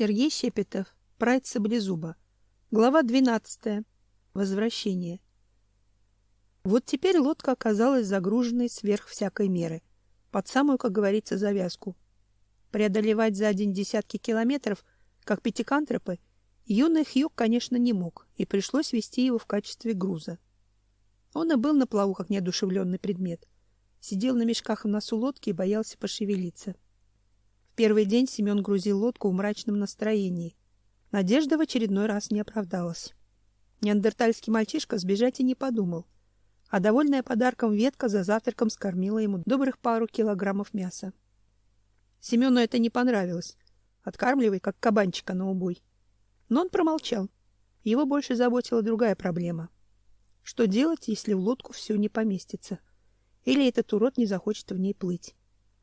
Сергей Щепетов. Прайд Саблезуба. Глава 12. Возвращение. Вот теперь лодка оказалась загруженной сверх всякой меры, под самую, как говорится, завязку. Преодолевать за день десятки километров, как пятикантропы, юный Хьюг, конечно, не мог, и пришлось вести его в качестве груза. Он и был на плаву, как неодушевленный предмет. Сидел на мешках в носу лодки и боялся пошевелиться. В первый день Семен грузил лодку в мрачном настроении. Надежда в очередной раз не оправдалась. Неандертальский мальчишка сбежать и не подумал, а довольная подарком ветка за завтраком скормила ему добрых пару килограммов мяса. Семену это не понравилось. Откармливай, как кабанчика на убой. Но он промолчал. Его больше заботила другая проблема. Что делать, если в лодку все не поместится? Или этот урод не захочет в ней плыть?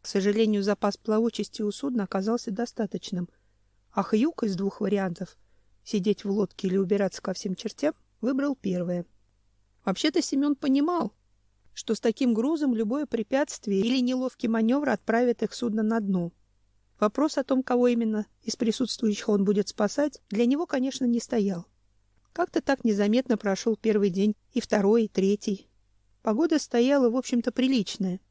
К сожалению, запас плавучести у судна оказался достаточным, а Хьюк из двух вариантов — сидеть в лодке или убираться ко всем чертям — выбрал первое. Вообще-то Семен понимал, что с таким грузом любое препятствие или неловкий маневр отправит их судно на дно. Вопрос о том, кого именно из присутствующих он будет спасать, для него, конечно, не стоял. Как-то так незаметно прошел первый день, и второй, и третий. Погода стояла, в общем-то, приличная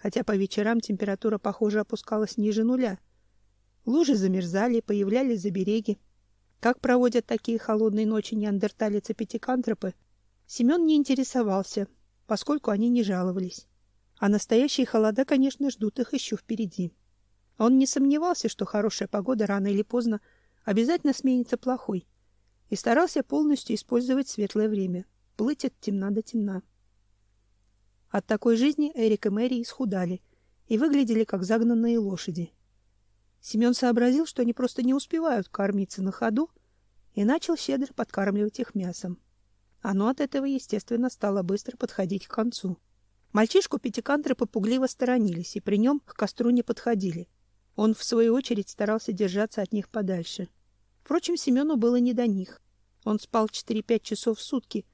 хотя по вечерам температура, похоже, опускалась ниже нуля. Лужи замерзали, появлялись за береги. Как проводят такие холодные ночи неандерталицы-пятикантропы, Семен не интересовался, поскольку они не жаловались. А настоящие холода, конечно, ждут их еще впереди. Он не сомневался, что хорошая погода рано или поздно обязательно сменится плохой, и старался полностью использовать светлое время, плыть от темна до темна. От такой жизни Эрик и Мэри исхудали и выглядели как загнанные лошади. Семен сообразил, что они просто не успевают кормиться на ходу, и начал щедро подкармливать их мясом. Оно от этого, естественно, стало быстро подходить к концу. Мальчишку пятикантры попугливо сторонились и при нем к костру не подходили. Он, в свою очередь, старался держаться от них подальше. Впрочем, Семену было не до них. Он спал 4-5 часов в сутки,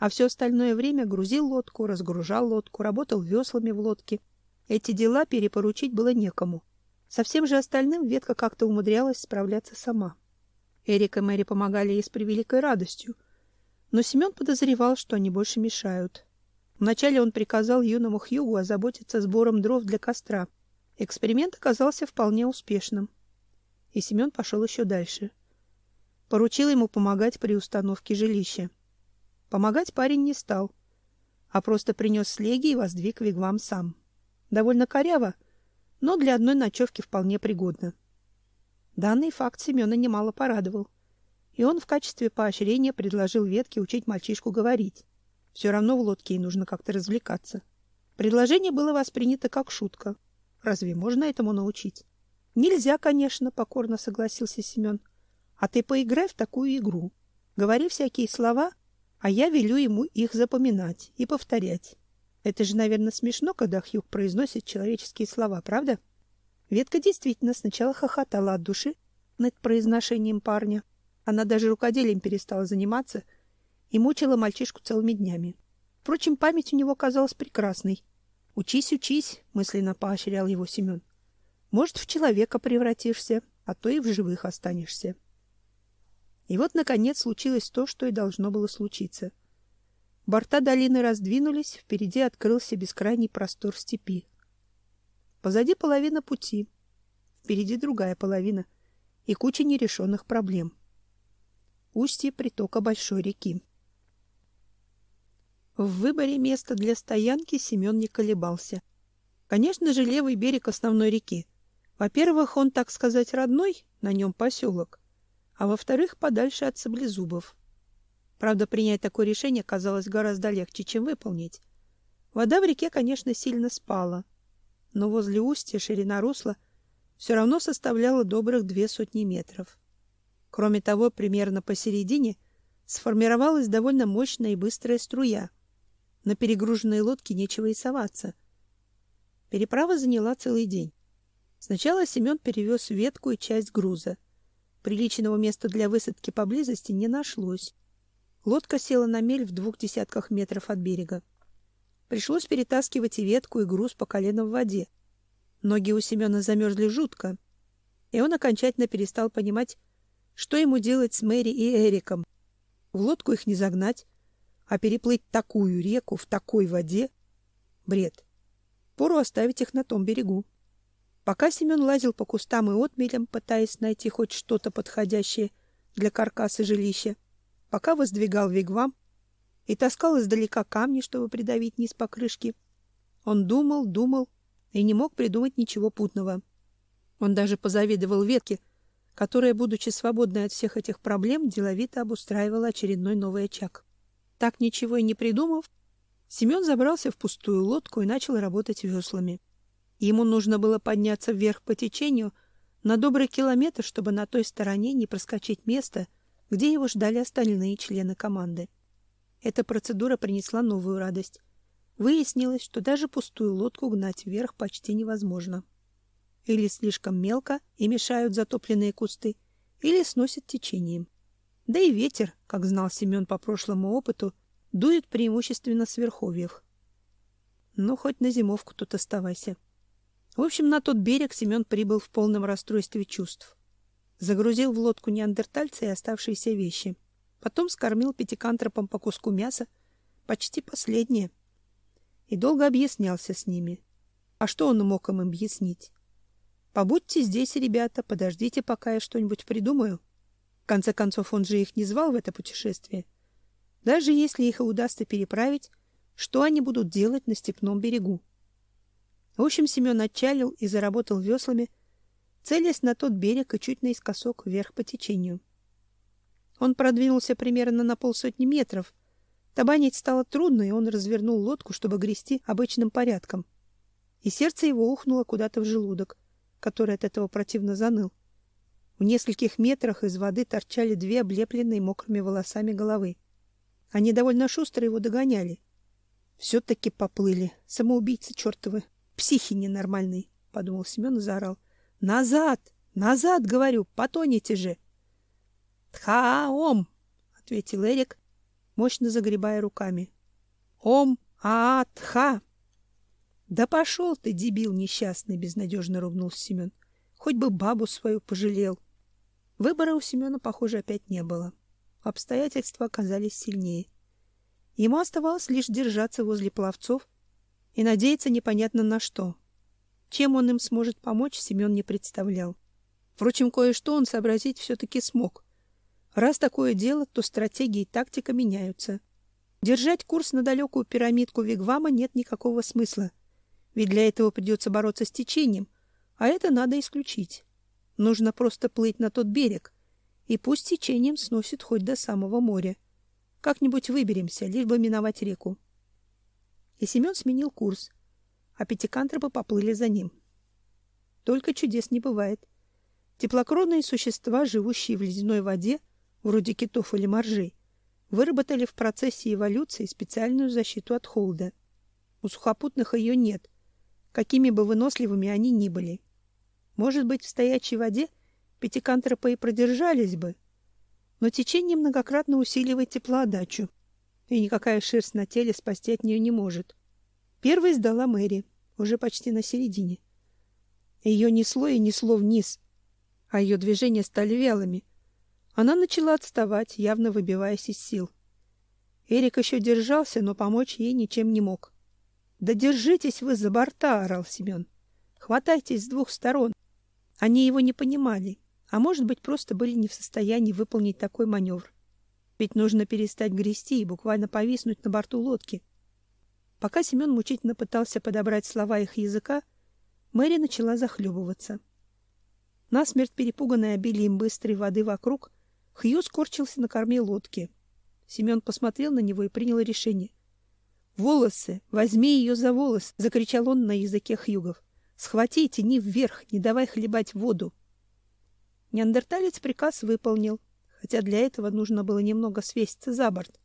а все остальное время грузил лодку, разгружал лодку, работал веслами в лодке. Эти дела перепоручить было некому. Со всем же остальным ветка как-то умудрялась справляться сама. Эрик и Мэри помогали ей с превеликой радостью, но Семен подозревал, что они больше мешают. Вначале он приказал юному Хьюгу озаботиться сбором дров для костра. Эксперимент оказался вполне успешным. И Семен пошел еще дальше. Поручил ему помогать при установке жилища. Помогать парень не стал, а просто принес слеги и воздвиг вигвам сам. Довольно коряво, но для одной ночевки вполне пригодно. Данный факт Семена немало порадовал, и он в качестве поощрения предложил ветке учить мальчишку говорить. Все равно в лодке ей нужно как-то развлекаться. Предложение было воспринято как шутка. Разве можно этому научить? Нельзя, конечно, покорно согласился Семен. А ты поиграй в такую игру. Говори всякие слова, а я велю ему их запоминать и повторять. Это же, наверное, смешно, когда Хьюг произносит человеческие слова, правда? Ветка действительно сначала хохотала от души над произношением парня. Она даже рукоделием перестала заниматься и мучила мальчишку целыми днями. Впрочем, память у него казалась прекрасной. «Учись, учись», — мысленно поощрял его Семен. «Может, в человека превратишься, а то и в живых останешься». И вот, наконец, случилось то, что и должно было случиться. Борта долины раздвинулись, впереди открылся бескрайний простор степи. Позади половина пути, впереди другая половина и куча нерешенных проблем. Устье притока большой реки. В выборе места для стоянки Семен не колебался. Конечно же, левый берег основной реки. Во-первых, он, так сказать, родной, на нем поселок а во-вторых, подальше от саблезубов. Правда, принять такое решение казалось гораздо легче, чем выполнить. Вода в реке, конечно, сильно спала, но возле устья ширина русла все равно составляла добрых две сотни метров. Кроме того, примерно посередине сформировалась довольно мощная и быстрая струя. На перегруженной лодке нечего и соваться. Переправа заняла целый день. Сначала Семен перевез ветку и часть груза — Приличного места для высадки поблизости не нашлось. Лодка села на мель в двух десятках метров от берега. Пришлось перетаскивать и ветку, и груз по колено в воде. Ноги у Семена замерзли жутко. и он окончательно перестал понимать, что ему делать с Мэри и Эриком. В лодку их не загнать, а переплыть такую реку в такой воде — бред. Пору оставить их на том берегу. Пока Семен лазил по кустам и отмелям, пытаясь найти хоть что-то подходящее для каркаса жилища, пока воздвигал вигвам и таскал издалека камни, чтобы придавить низ покрышки, он думал, думал и не мог придумать ничего путного. Он даже позавидовал ветке, которая, будучи свободной от всех этих проблем, деловито обустраивала очередной новый очаг. Так ничего и не придумав, Семен забрался в пустую лодку и начал работать веслами. Ему нужно было подняться вверх по течению на добрый километр, чтобы на той стороне не проскочить место, где его ждали остальные члены команды. Эта процедура принесла новую радость. Выяснилось, что даже пустую лодку гнать вверх почти невозможно. Или слишком мелко и мешают затопленные кусты, или сносят течением. Да и ветер, как знал Семен по прошлому опыту, дует преимущественно с верховьев. Ну, хоть на зимовку тут оставайся. В общем, на тот берег Семен прибыл в полном расстройстве чувств. Загрузил в лодку неандертальца и оставшиеся вещи. Потом скормил пятикантропам по куску мяса, почти последнее — и долго объяснялся с ними. А что он мог им объяснить? Побудьте здесь, ребята, подождите, пока я что-нибудь придумаю. В конце концов, он же их не звал в это путешествие. Даже если их и удастся переправить, что они будут делать на степном берегу? В общем, Семен отчалил и заработал веслами, целясь на тот берег и чуть наискосок вверх по течению. Он продвинулся примерно на полсотни метров, Табанить стало трудно, и он развернул лодку, чтобы грести обычным порядком. И сердце его ухнуло куда-то в желудок, который от этого противно заныл. В нескольких метрах из воды торчали две облепленные мокрыми волосами головы. Они довольно шустро его догоняли. Все-таки поплыли. Самоубийцы чертовы. Психи ненормальные, — подумал Семен и заорал. — Назад! Назад, говорю! Потонете же! — Тха-ом! — ответил Эрик, мощно загребая руками. Ом Аатха. Да пошел ты, дебил несчастный, безнадежно ругнулся Семен. Хоть бы бабу свою пожалел. Выбора у Семена, похоже, опять не было. Обстоятельства оказались сильнее. Ему оставалось лишь держаться возле пловцов и надеяться непонятно на что. Чем он им сможет помочь, Семен не представлял. Впрочем, кое-что он сообразить все-таки смог. Раз такое дело, то стратегия и тактика меняются. Держать курс на далекую пирамидку Вигвама нет никакого смысла, ведь для этого придется бороться с течением, а это надо исключить. Нужно просто плыть на тот берег, и пусть течением сносит хоть до самого моря. Как-нибудь выберемся, лишь бы миновать реку. И Семен сменил курс, а пятикантропы поплыли за ним. Только чудес не бывает. Теплокровные существа, живущие в ледяной воде, вроде китов или моржей, выработали в процессе эволюции специальную защиту от холода. У сухопутных ее нет, какими бы выносливыми они ни были. Может быть, в стоячей воде пятикантропы и продержались бы, но течение многократно усиливает теплоотдачу, и никакая шерсть на теле спасти от нее не может. Первой сдала Мэри, уже почти на середине. Ее несло и несло вниз, а ее движения стали вялыми, она начала отставать, явно выбиваясь из сил. Эрик еще держался, но помочь ей ничем не мог. Да держитесь вы за борта, орал Семен. Хватайтесь с двух сторон. Они его не понимали, а может быть, просто были не в состоянии выполнить такой маневр. Ведь нужно перестать грести и буквально повиснуть на борту лодки. Пока Семен мучительно пытался подобрать слова их языка, Мэри начала захлебываться. Насмерть перепуганная обилием быстрой воды вокруг, Хью скорчился на корме лодки. Семен посмотрел на него и принял решение. «Волосы! Возьми ее за волос!» — закричал он на языке хьюгов. «Схвати и тяни вверх, не давай хлебать воду!» Неандерталец приказ выполнил, хотя для этого нужно было немного свеситься за борт.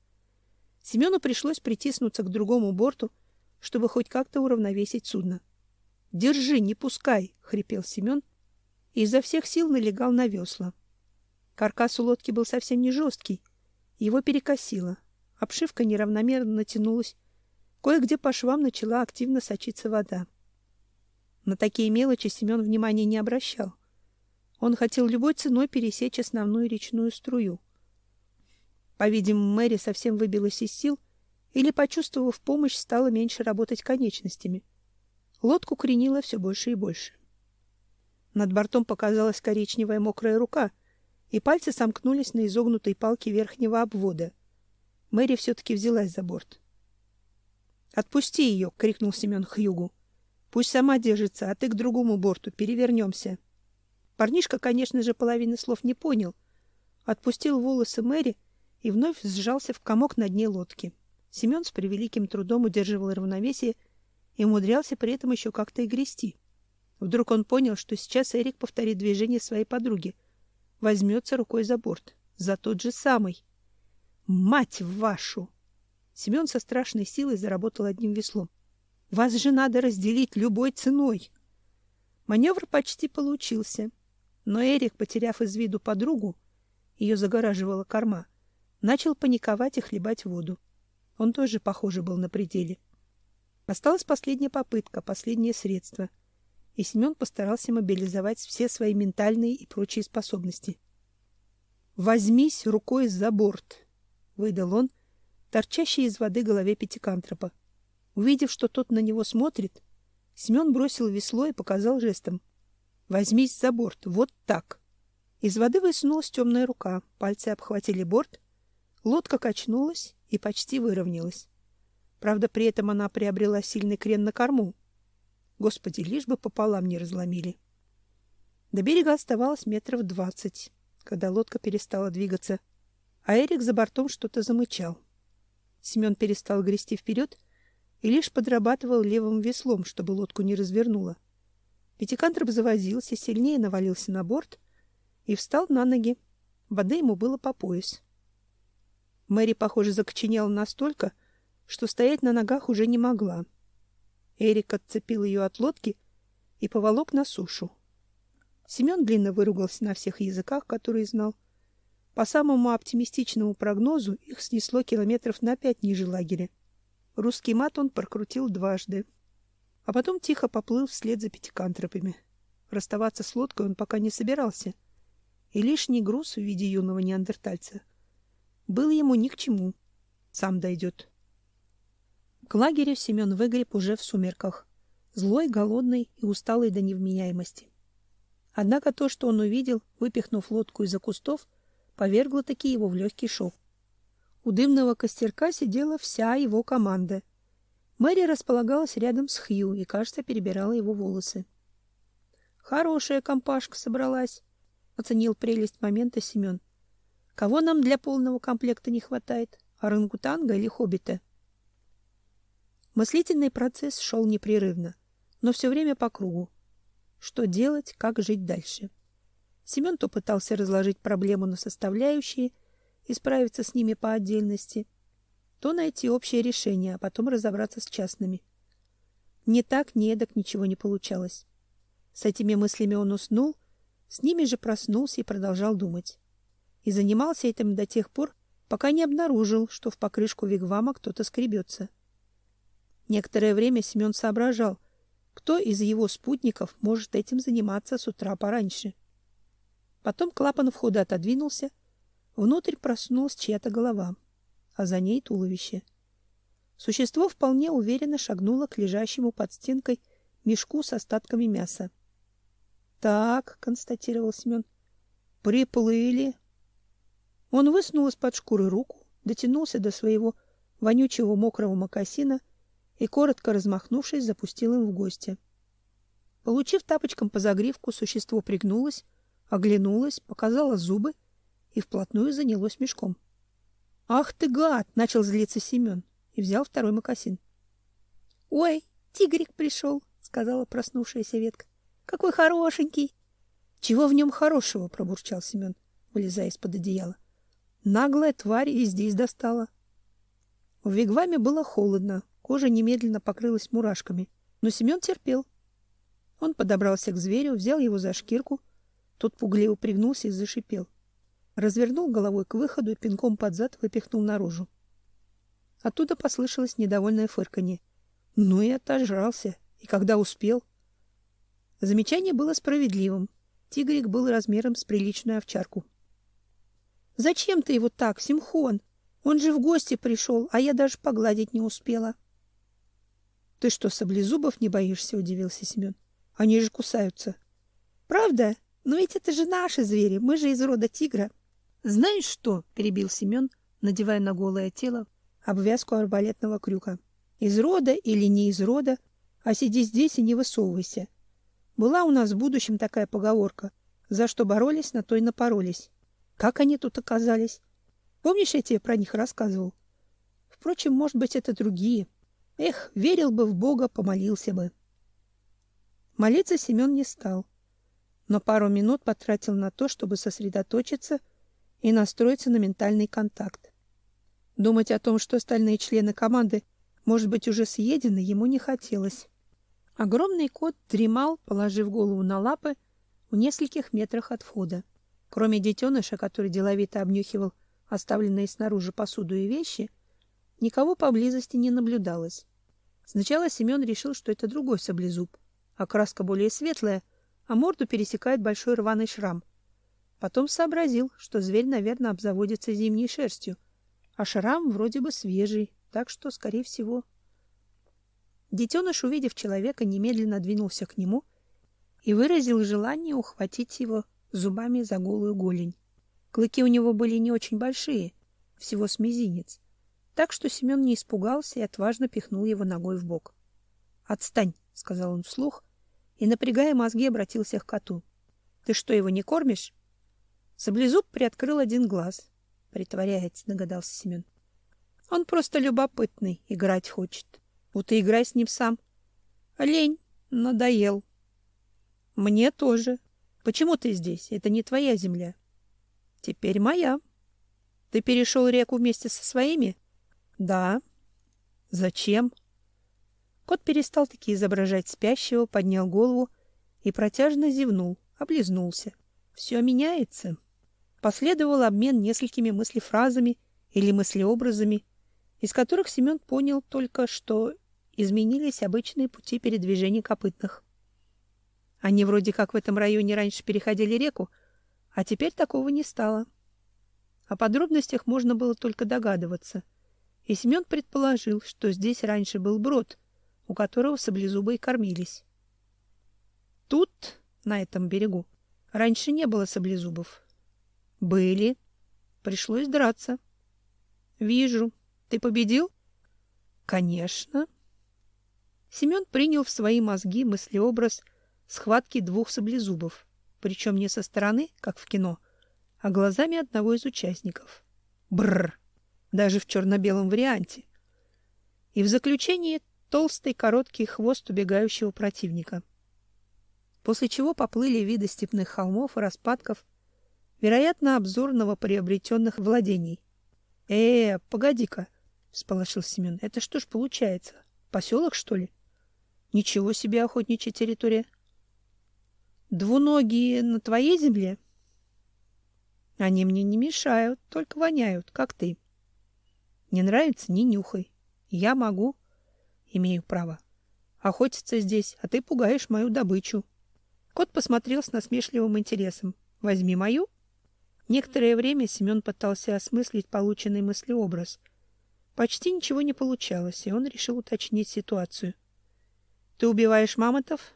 Семену пришлось притиснуться к другому борту, чтобы хоть как-то уравновесить судно. «Держи, не пускай!» — хрипел Семен и изо всех сил налегал на весла. Каркас у лодки был совсем не жесткий. Его перекосило. Обшивка неравномерно натянулась. Кое-где по швам начала активно сочиться вода. На такие мелочи Семен внимания не обращал. Он хотел любой ценой пересечь основную речную струю. По-видимому, Мэри совсем выбилась из сил или, почувствовав помощь, стала меньше работать конечностями. Лодку кренило все больше и больше. Над бортом показалась коричневая мокрая рука, и пальцы сомкнулись на изогнутой палке верхнего обвода. Мэри все-таки взялась за борт. «Отпусти ее!» — крикнул Семен Хьюгу. «Пусть сама держится, а ты к другому борту, перевернемся!» Парнишка, конечно же, половины слов не понял. Отпустил волосы Мэри и вновь сжался в комок на дне лодки. Семен с превеликим трудом удерживал равновесие и умудрялся при этом еще как-то и грести. Вдруг он понял, что сейчас Эрик повторит движение своей подруги. Возьмется рукой за борт. За тот же самый. Мать вашу! Семен со страшной силой заработал одним веслом. Вас же надо разделить любой ценой. Маневр почти получился. Но Эрик, потеряв из виду подругу, ее загораживала корма, начал паниковать и хлебать воду. Он тоже, похоже, был на пределе. Осталась последняя попытка, последнее средство. И Семен постарался мобилизовать все свои ментальные и прочие способности. «Возьмись рукой за борт», — выдал он, торчащий из воды голове пятикантропа. Увидев, что тот на него смотрит, Семен бросил весло и показал жестом. Возьмись за борт, вот так. Из воды высунулась темная рука, пальцы обхватили борт, лодка качнулась и почти выровнялась. Правда, при этом она приобрела сильный крен на корму. Господи, лишь бы пополам не разломили. До берега оставалось метров двадцать, когда лодка перестала двигаться, а Эрик за бортом что-то замычал. Семен перестал грести вперед и лишь подрабатывал левым веслом, чтобы лодку не развернуло. Пятикантроп завозился, сильнее навалился на борт и встал на ноги. Воды ему было по пояс. Мэри, похоже, закоченела настолько, что стоять на ногах уже не могла. Эрик отцепил ее от лодки и поволок на сушу. Семен длинно выругался на всех языках, которые знал. По самому оптимистичному прогнозу их снесло километров на пять ниже лагеря. Русский мат он прокрутил дважды а потом тихо поплыл вслед за пятикантропами. Расставаться с лодкой он пока не собирался, и лишний груз в виде юного неандертальца был ему ни к чему. Сам дойдет. К лагерю Семен выгреб уже в сумерках, злой, голодный и усталый до невменяемости. Однако то, что он увидел, выпихнув лодку из-за кустов, повергло таки его в легкий шок. У дымного костерка сидела вся его команда — Мэри располагалась рядом с Хью и, кажется, перебирала его волосы. Хорошая компашка собралась, оценил прелесть момента Семен. Кого нам для полного комплекта не хватает? Орангутанга или хоббита? Мыслительный процесс шел непрерывно, но все время по кругу. Что делать, как жить дальше? Семен то пытался разложить проблему на составляющие и справиться с ними по отдельности, то найти общее решение, а потом разобраться с частными. Не так, ни эдак ничего не получалось. С этими мыслями он уснул, с ними же проснулся и продолжал думать. И занимался этим до тех пор, пока не обнаружил, что в покрышку вигвама кто-то скребется. Некоторое время Семен соображал, кто из его спутников может этим заниматься с утра пораньше. Потом клапан входа отодвинулся, внутрь проснулась чья-то голова а за ней туловище. Существо вполне уверенно шагнуло к лежащему под стенкой мешку с остатками мяса. Так, констатировал Семен. Приплыли. Он высунул из-под шкуры руку, дотянулся до своего вонючего мокрого мокасина и коротко размахнувшись, запустил им в гости. Получив тапочком по загривку, существо пригнулось, оглянулось, показало зубы и вплотную занялось мешком. Ах ты гад, начал злиться Семен и взял второй мокасин. Ой, тигрик пришел, сказала проснувшаяся ветка. Какой хорошенький. Чего в нем хорошего, пробурчал Семен, вылезая из-под одеяла. Наглая тварь и здесь достала. В вигваме было холодно, кожа немедленно покрылась мурашками, но Семен терпел. Он подобрался к зверю, взял его за шкирку, тот пугливо пригнулся и зашипел развернул головой к выходу и пинком под зад выпихнул наружу. Оттуда послышалось недовольное фырканье. Ну и отожрался. И когда успел? Замечание было справедливым. Тигрик был размером с приличную овчарку. Зачем ты его так, Симхон? Он же в гости пришел, а я даже погладить не успела. Ты что, саблезубов не боишься, удивился Семен. Они же кусаются. Правда? Но ведь это же наши звери, мы же из рода тигра. Знаешь что? перебил Семен, надевая на голое тело обвязку арбалетного крюка. Из рода или не из рода, а сиди здесь и не высовывайся. Была у нас в будущем такая поговорка: за что боролись, на то и напоролись. Как они тут оказались? Помнишь, я тебе про них рассказывал? Впрочем, может быть, это другие. Эх, верил бы в Бога, помолился бы. Молиться Семен не стал, но пару минут потратил на то, чтобы сосредоточиться и настроиться на ментальный контакт. Думать о том, что остальные члены команды, может быть, уже съедены, ему не хотелось. Огромный кот дремал, положив голову на лапы в нескольких метрах от входа. Кроме детеныша, который деловито обнюхивал оставленные снаружи посуду и вещи, никого поблизости не наблюдалось. Сначала Семен решил, что это другой саблезуб. Окраска более светлая, а морду пересекает большой рваный шрам. Потом сообразил, что зверь, наверное, обзаводится зимней шерстью, а шрам вроде бы свежий, так что, скорее всего... Детеныш, увидев человека, немедленно двинулся к нему и выразил желание ухватить его зубами за голую голень. Клыки у него были не очень большие, всего с мизинец, так что Семен не испугался и отважно пихнул его ногой в бок. "Отстань", сказал он вслух и напрягая мозги, обратился к коту. "Ты что, его не кормишь?" Саблезуб приоткрыл один глаз. Притворяется, догадался Семен. Он просто любопытный, играть хочет. Вот и играй с ним сам. Лень, надоел. Мне тоже, Почему ты здесь? Это не твоя земля. Теперь моя. Ты перешел реку вместе со своими? Да. Зачем? Кот перестал таки изображать спящего, поднял голову и протяжно зевнул, облизнулся. Все меняется. Последовал обмен несколькими мыслефразами или мыслеобразами, из которых Семен понял только, что изменились обычные пути передвижения копытных. Они вроде как в этом районе раньше переходили реку, а теперь такого не стало. О подробностях можно было только догадываться. И Семен предположил, что здесь раньше был брод, у которого саблезубы и кормились. Тут, на этом берегу, раньше не было саблезубов. Были. Пришлось драться. Вижу. Ты победил? Конечно. Семен принял в свои мозги мыслеобраз схватки двух саблезубов, причем не со стороны, как в кино, а глазами одного из участников. Бррр! Даже в черно-белом варианте. И в заключении толстый короткий хвост убегающего противника. После чего поплыли виды степных холмов и распадков, вероятно, обзор новоприобретенных владений. Э, погоди-ка, всполошил Семен. Это что ж получается? Поселок, что ли? Ничего себе охотничья территория. Двуногие на твоей земле? Они мне не мешают, только воняют, как ты. Не нравится не нюхай. Я могу, имею право охотиться здесь, а ты пугаешь мою добычу. Кот посмотрел с насмешливым интересом. Возьми мою. Некоторое время Семен пытался осмыслить полученный мыслеобраз. Почти ничего не получалось, и он решил уточнить ситуацию. Ты убиваешь мамонтов?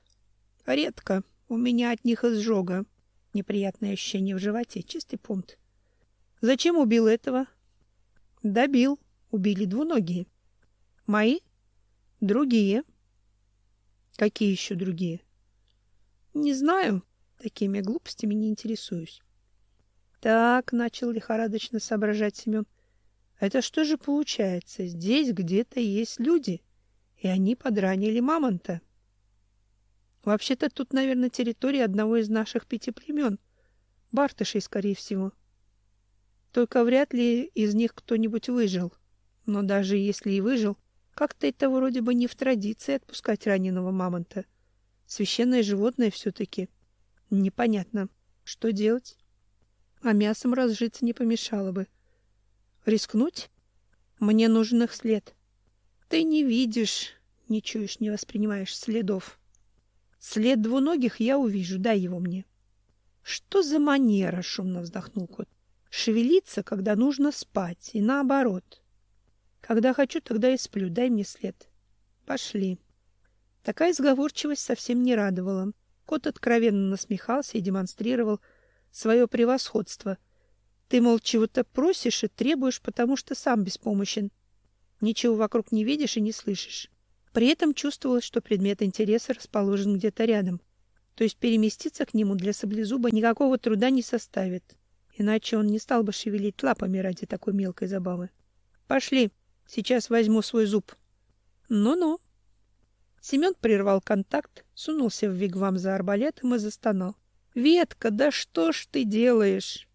Редко, у меня от них изжога. Неприятное ощущение в животе, чистый пункт. Зачем убил этого? Добил. Убили двуногие. Мои? Другие. Какие еще другие? Не знаю. Такими глупостями не интересуюсь. Так, начал лихорадочно соображать Семен. Это что же получается? Здесь где-то есть люди, и они подранили мамонта. Вообще-то тут, наверное, территория одного из наших пяти племен. Бартышей, скорее всего. Только вряд ли из них кто-нибудь выжил. Но даже если и выжил, как-то это вроде бы не в традиции отпускать раненого мамонта. Священное животное все-таки. Непонятно, что делать. А мясом разжиться не помешало бы. Рискнуть? Мне нужен их след. Ты не видишь, не чуешь, не воспринимаешь следов. След двуногих я увижу, дай его мне. Что за манера, шумно вздохнул кот. Шевелиться, когда нужно спать, и наоборот. Когда хочу, тогда и сплю. Дай мне след. Пошли. Такая сговорчивость совсем не радовала. Кот откровенно насмехался и демонстрировал свое превосходство. Ты, мол, чего-то просишь и требуешь, потому что сам беспомощен. Ничего вокруг не видишь и не слышишь. При этом чувствовалось, что предмет интереса расположен где-то рядом. То есть переместиться к нему для саблезуба никакого труда не составит. Иначе он не стал бы шевелить лапами ради такой мелкой забавы. Пошли, сейчас возьму свой зуб. Ну-ну. Семен прервал контакт, сунулся в вигвам за арбалетом и застонал. Ветка, да что ж ты делаешь?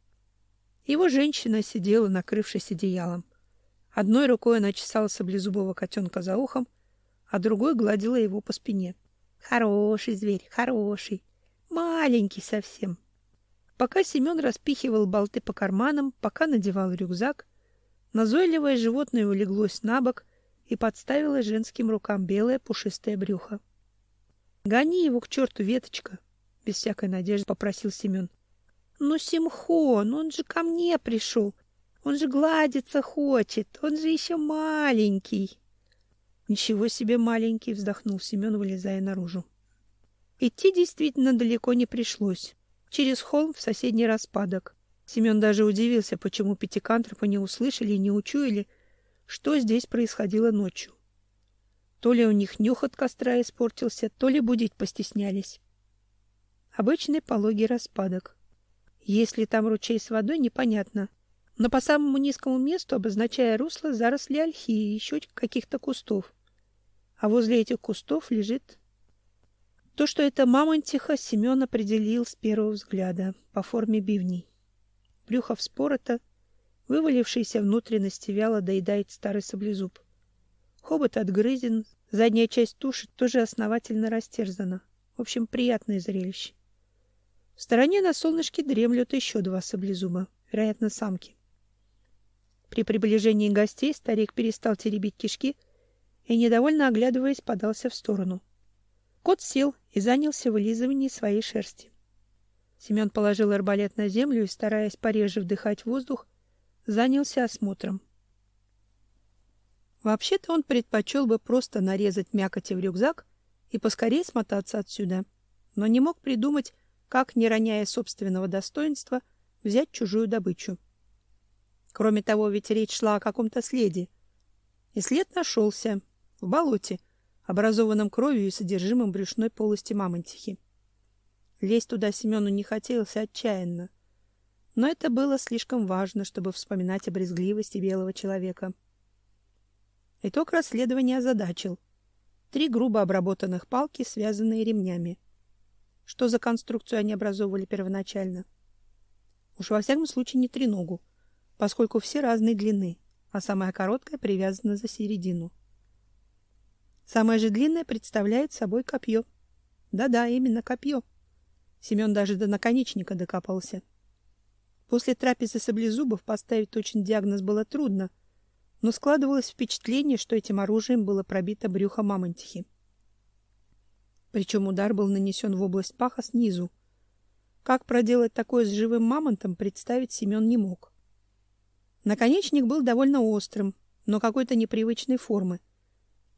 Его женщина сидела, накрывшись одеялом. Одной рукой она чесала саблезубого котенка за ухом, а другой гладила его по спине. Хороший зверь, хороший, маленький совсем. Пока Семен распихивал болты по карманам, пока надевал рюкзак, назойливое животное улеглось на бок и подставило женским рукам белое пушистое брюхо. Гони его к черту, веточка, без всякой надежды попросил Семен. Ну, Симхон, он же ко мне пришел. Он же гладиться хочет, он же еще маленький. Ничего себе маленький, вздохнул Семен, вылезая наружу. Идти действительно далеко не пришлось. Через холм в соседний распадок. Семен даже удивился, почему пятикантропы не услышали и не учуяли, что здесь происходило ночью. То ли у них нюх от костра испортился, то ли будить постеснялись. Обычный пологий распадок. Если там ручей с водой, непонятно но по самому низкому месту, обозначая русло, заросли ольхи и еще каких-то кустов. А возле этих кустов лежит то, что это мамонтиха, Семен определил с первого взгляда по форме бивней. Брюхо вспорото, вывалившиеся внутренности вяло доедает старый саблезуб. Хобот отгрызен, задняя часть туши тоже основательно растерзана. В общем, приятное зрелище. В стороне на солнышке дремлют еще два саблезуба, вероятно, самки. При приближении гостей старик перестал теребить кишки и, недовольно оглядываясь, подался в сторону. Кот сел и занялся вылизыванием своей шерсти. Семен положил арбалет на землю и, стараясь пореже вдыхать воздух, занялся осмотром. Вообще-то он предпочел бы просто нарезать мякоти в рюкзак и поскорее смотаться отсюда, но не мог придумать, как, не роняя собственного достоинства, взять чужую добычу. Кроме того, ведь речь шла о каком-то следе. И след нашелся в болоте, образованном кровью и содержимым брюшной полости мамонтихи. Лезть туда Семену не хотелось отчаянно, но это было слишком важно, чтобы вспоминать о брезгливости белого человека. Итог расследования озадачил. Три грубо обработанных палки, связанные ремнями. Что за конструкцию они образовывали первоначально? Уж во всяком случае не треногу поскольку все разной длины, а самая короткая привязана за середину. Самая же длинная представляет собой копье. Да-да, именно копье. Семен даже до наконечника докопался. После трапезы саблезубов поставить точный диагноз было трудно, но складывалось впечатление, что этим оружием было пробито брюхо мамонтихи. Причем удар был нанесен в область паха снизу. Как проделать такое с живым мамонтом, представить Семен не мог. Наконечник был довольно острым, но какой-то непривычной формы.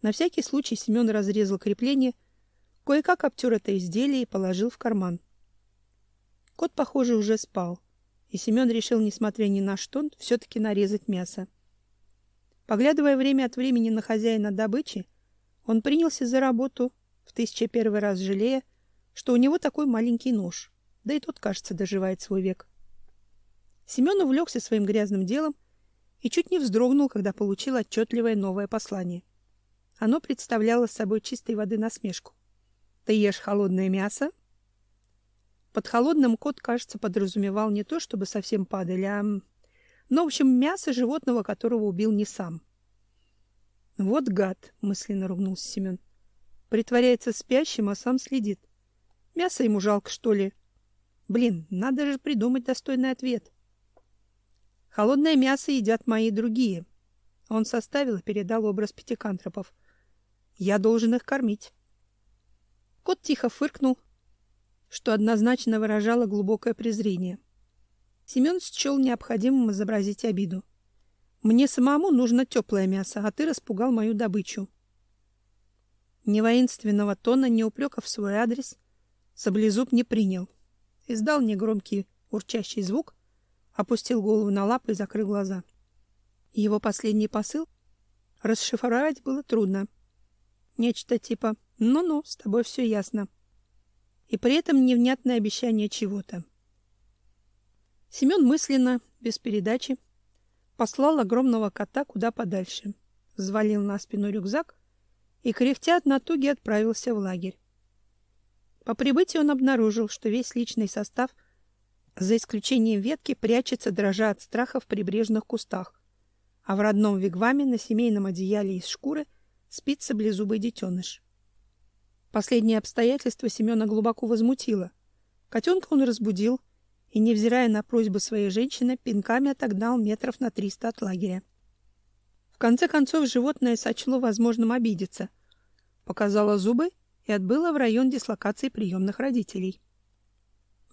На всякий случай Семен разрезал крепление, кое-как обтер это изделие и положил в карман. Кот, похоже, уже спал, и Семен решил, несмотря ни на что, все-таки нарезать мясо. Поглядывая время от времени на хозяина добычи, он принялся за работу, тысяча первый раз жалея, что у него такой маленький нож, да и тот, кажется, доживает свой век. Семен увлекся своим грязным делом и чуть не вздрогнул, когда получил отчетливое новое послание. Оно представляло собой чистой воды насмешку. Ты ешь холодное мясо? Под холодным кот, кажется, подразумевал не то, чтобы совсем падали, а ну, в общем, мясо животного, которого убил не сам. Вот гад, мысленно ругнулся Семен. Притворяется спящим, а сам следит. Мясо ему жалко, что ли? Блин, надо же придумать достойный ответ. Холодное мясо едят мои другие. Он составил и передал образ пятикантропов. Я должен их кормить. Кот тихо фыркнул. что однозначно выражало глубокое презрение. Семен счел необходимым изобразить обиду. Мне самому нужно теплое мясо, а ты распугал мою добычу. Ни воинственного тона, ни упрека в свой адрес Саблезуб не принял. Издал негромкий урчащий звук, опустил голову на лапы и закрыл глаза. Его последний посыл расшифровать было трудно. Нечто типа «ну-ну, с тобой все ясно». И при этом невнятное обещание чего-то. Семен мысленно, без передачи, послал огромного кота куда подальше, взвалил на спину рюкзак и, кряхтя от натуги, отправился в лагерь. По прибытии он обнаружил, что весь личный состав, за исключением ветки, прячется, дрожа от страха в прибрежных кустах, а в родном вигваме на семейном одеяле из шкуры спит саблезубый детеныш. Последнее обстоятельство Семена глубоко возмутило. Котенка он разбудил, и, невзирая на просьбы своей женщины, пинками отогнал метров на триста от лагеря. В конце концов животное сочло возможным обидеться, показало зубы и отбыло в район дислокации приемных родителей.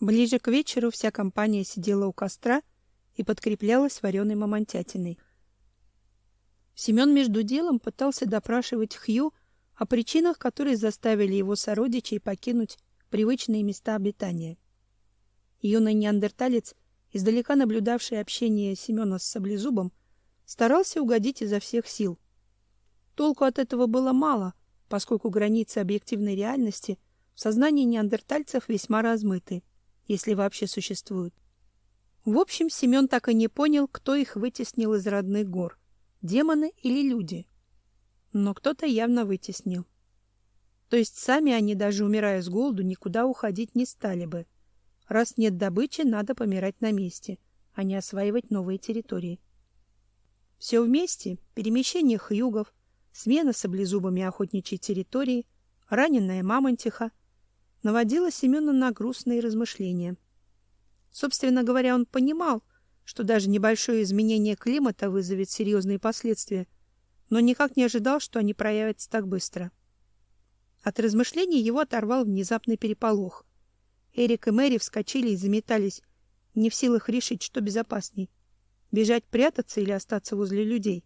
Ближе к вечеру вся компания сидела у костра и подкреплялась вареной мамонтятиной. Семен между делом пытался допрашивать Хью о причинах, которые заставили его сородичей покинуть привычные места обитания. Юный неандерталец, издалека наблюдавший общение Семена с саблезубом, старался угодить изо всех сил. Толку от этого было мало, поскольку границы объективной реальности в сознании неандертальцев весьма размыты, если вообще существуют. В общем, Семен так и не понял, кто их вытеснил из родных гор – демоны или люди. Но кто-то явно вытеснил. То есть сами они, даже умирая с голоду, никуда уходить не стали бы – Раз нет добычи, надо помирать на месте, а не осваивать новые территории. Все вместе — перемещение хьюгов, смена саблезубами охотничьей территории, раненая мамонтиха — наводила Семена на грустные размышления. Собственно говоря, он понимал, что даже небольшое изменение климата вызовет серьезные последствия, но никак не ожидал, что они проявятся так быстро. От размышлений его оторвал внезапный переполох — Эрик и Мэри вскочили и заметались, не в силах решить, что безопасней — бежать прятаться или остаться возле людей.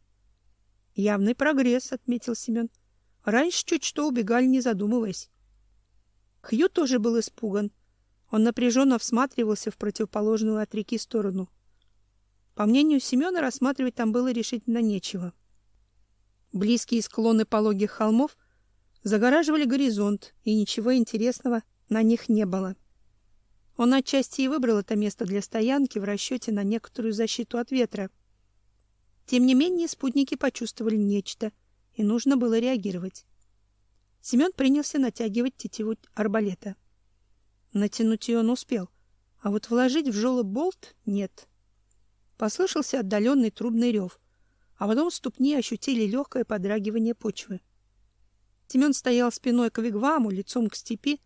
Явный прогресс, — отметил Семен. Раньше чуть что убегали, не задумываясь. Хью тоже был испуган. Он напряженно всматривался в противоположную от реки сторону. По мнению Семена, рассматривать там было решительно нечего. Близкие склоны пологих холмов загораживали горизонт, и ничего интересного на них не было. — он отчасти и выбрал это место для стоянки в расчете на некоторую защиту от ветра. Тем не менее, спутники почувствовали нечто, и нужно было реагировать. Семен принялся натягивать тетиву арбалета. Натянуть ее он успел, а вот вложить в жёлоб болт нет. Послышался отдаленный трубный рев, а потом ступни ощутили легкое подрагивание почвы. Семен стоял спиной к вигваму, лицом к степи,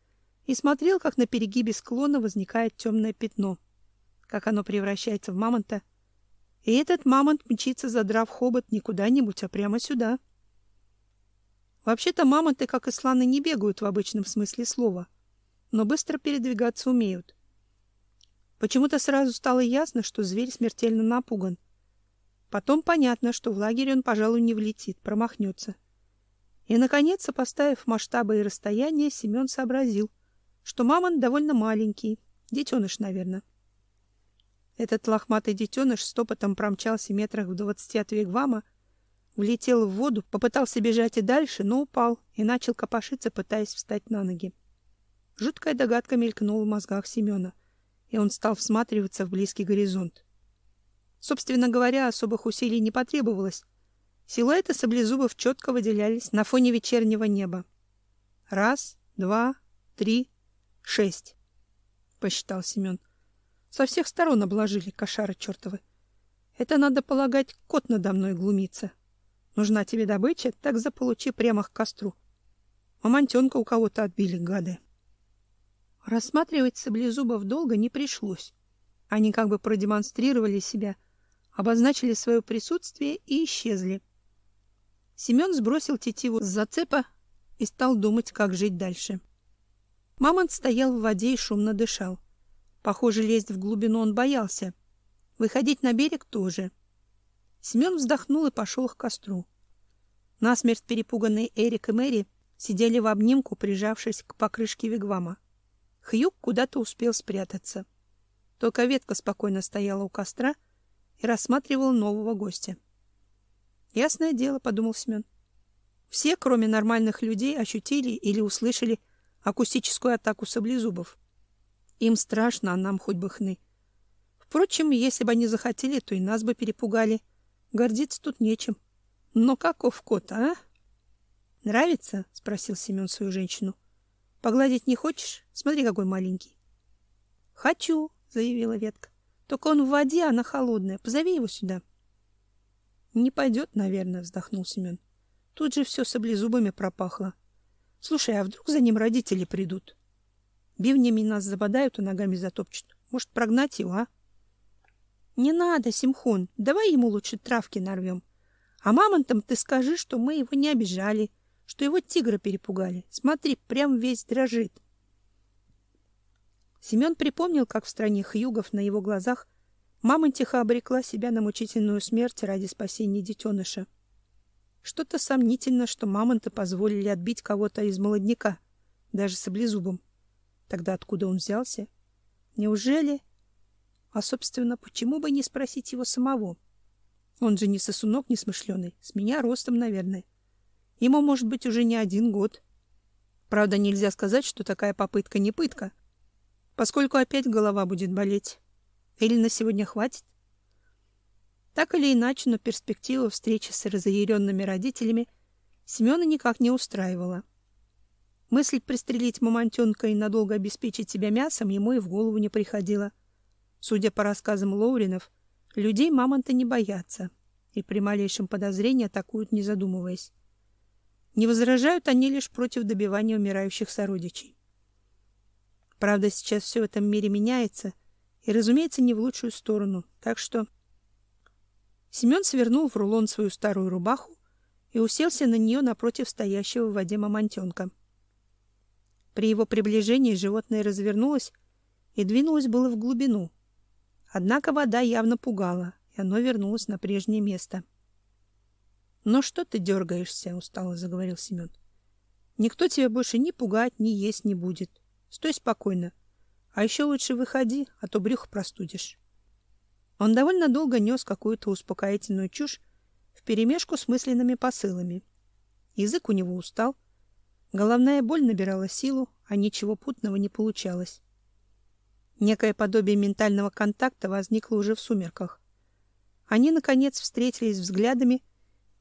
и смотрел, как на перегибе склона возникает темное пятно, как оно превращается в мамонта. И этот мамонт мчится, задрав хобот, не куда-нибудь, а прямо сюда. Вообще-то мамонты, как и слоны, не бегают в обычном смысле слова, но быстро передвигаться умеют. Почему-то сразу стало ясно, что зверь смертельно напуган. Потом понятно, что в лагере он, пожалуй, не влетит, промахнется. И, наконец, поставив масштабы и расстояние, Семен сообразил — что мамонт довольно маленький, детеныш, наверное. Этот лохматый детеныш стопотом промчался метрах в двадцати от Вигвама, влетел в воду, попытался бежать и дальше, но упал и начал копошиться, пытаясь встать на ноги. Жуткая догадка мелькнула в мозгах Семена, и он стал всматриваться в близкий горизонт. Собственно говоря, особых усилий не потребовалось. Силуэты саблезубов четко выделялись на фоне вечернего неба. Раз, два, три, Шесть, посчитал Семен. Со всех сторон обложили кошары чертовы. Это надо полагать, кот надо мной глумится. Нужна тебе добыча, так заполучи прямо к костру. Мамонтенка у кого-то отбили, гады. Рассматривать саблезубов долго не пришлось. Они как бы продемонстрировали себя, обозначили свое присутствие и исчезли. Семен сбросил тетиву с зацепа и стал думать, как жить дальше. Мамонт стоял в воде и шумно дышал. Похоже, лезть в глубину он боялся. Выходить на берег тоже. Семен вздохнул и пошел к костру. Насмерть перепуганные Эрик и Мэри сидели в обнимку, прижавшись к покрышке вигвама. Хьюг куда-то успел спрятаться. Только ветка спокойно стояла у костра и рассматривала нового гостя. Ясное дело, подумал Семен. Все, кроме нормальных людей, ощутили или услышали акустическую атаку саблезубов. Им страшно, а нам хоть бы хны. Впрочем, если бы они захотели, то и нас бы перепугали. Гордиться тут нечем. Но каков кот, а? Нравится? спросил Семен свою женщину. Погладить не хочешь? Смотри, какой маленький. Хочу, заявила ветка. Только он в воде, она холодная. Позови его сюда. Не пойдет, наверное, вздохнул Семен. Тут же все саблезубами пропахло. Слушай, а вдруг за ним родители придут? Бивнями нас забодают и ногами затопчут. Может, прогнать его, а? Не надо, Симхон, давай ему лучше травки нарвем. А мамонтам ты скажи, что мы его не обижали, что его тигры перепугали. Смотри, прям весь дрожит. Семен припомнил, как в стране хьюгов на его глазах мамонтиха обрекла себя на мучительную смерть ради спасения детеныша. Что-то сомнительно, что мамонты позволили отбить кого-то из молодняка, даже саблезубом. Тогда откуда он взялся? Неужели? А, собственно, почему бы не спросить его самого? Он же не сосунок несмышленый, с меня ростом, наверное. Ему, может быть, уже не один год. Правда, нельзя сказать, что такая попытка не пытка, поскольку опять голова будет болеть. Или на сегодня хватит? Так или иначе, но перспектива встречи с разъяренными родителями Семена никак не устраивала. Мысль пристрелить мамонтенка и надолго обеспечить себя мясом ему и в голову не приходила. Судя по рассказам Лоуринов, людей мамонты не боятся и при малейшем подозрении атакуют, не задумываясь. Не возражают они лишь против добивания умирающих сородичей. Правда, сейчас все в этом мире меняется, и, разумеется, не в лучшую сторону, так что... Семен свернул в рулон свою старую рубаху и уселся на нее напротив стоящего в воде мамонтенка. При его приближении животное развернулось и двинулось было в глубину. Однако вода явно пугала, и оно вернулось на прежнее место. "Но что ты дергаешься?» — устало заговорил Семен. "Никто тебя больше ни пугать, ни есть не будет. Стой спокойно. А еще лучше выходи, а то брюхо простудишь". Он довольно долго нес какую-то успокоительную чушь вперемешку с мысленными посылами. Язык у него устал, Головная боль набирала силу, а ничего путного не получалось. Некое подобие ментального контакта возникло уже в сумерках. Они наконец встретились взглядами,